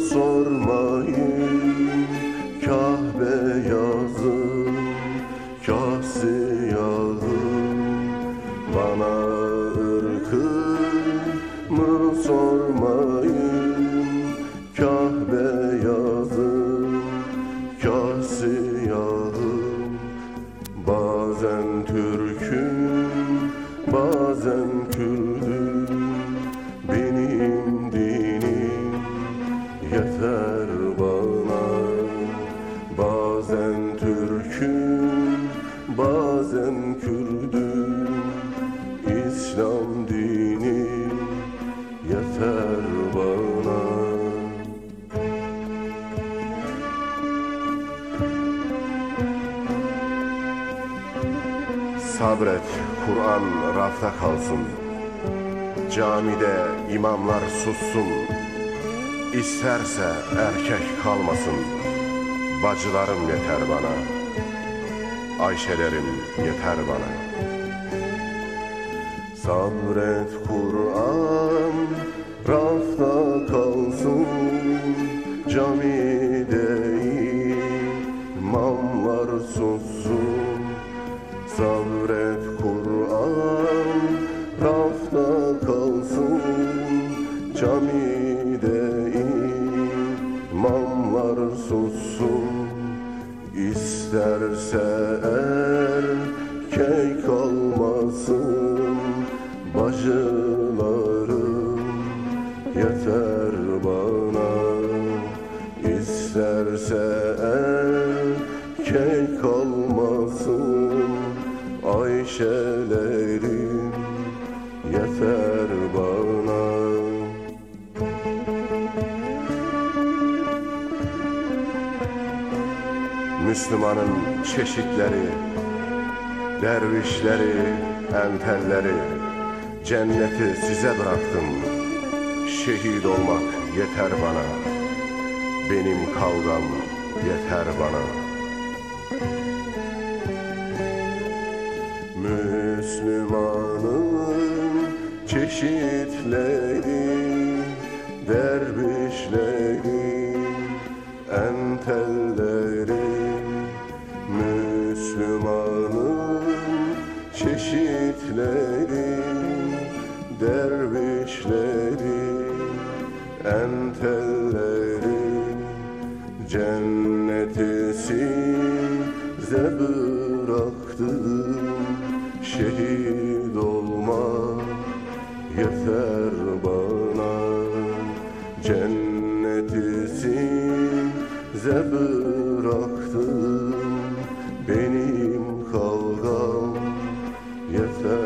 sormayın. Kah beyazım, kah siyahım Bana ırkımı sormayın? Kah beyazım, kah siyahım Bazen Türk'üm, bazen Sabret, Kur'an rafta kalsın. Camide imamlar sussun. İsterse erkek kalmasın. Bacılarım yeter bana. Ayşelerim yeter bana. Sabret Kur'an rafta kalsın. Camide rafta kalsın Camide imamlar sussun. İsterse erkek kalmasın Bacılarım. Yeter bana. İsterse erkek kalmasın Ayşelerim Müslümanın çeşitleri Dervişleri, entelleri Cenneti size bıraktım. Şehit olmak yeter bana. Benim kavgam yeter bana. Müslümanın çeşitleri Dervişleri, entelleri Müslümanın çeşitleri Dervişleri, entelleri Cenneti size bıraktım Şehit olma yeter bana. Cenneti size bıraktım Yes, sir.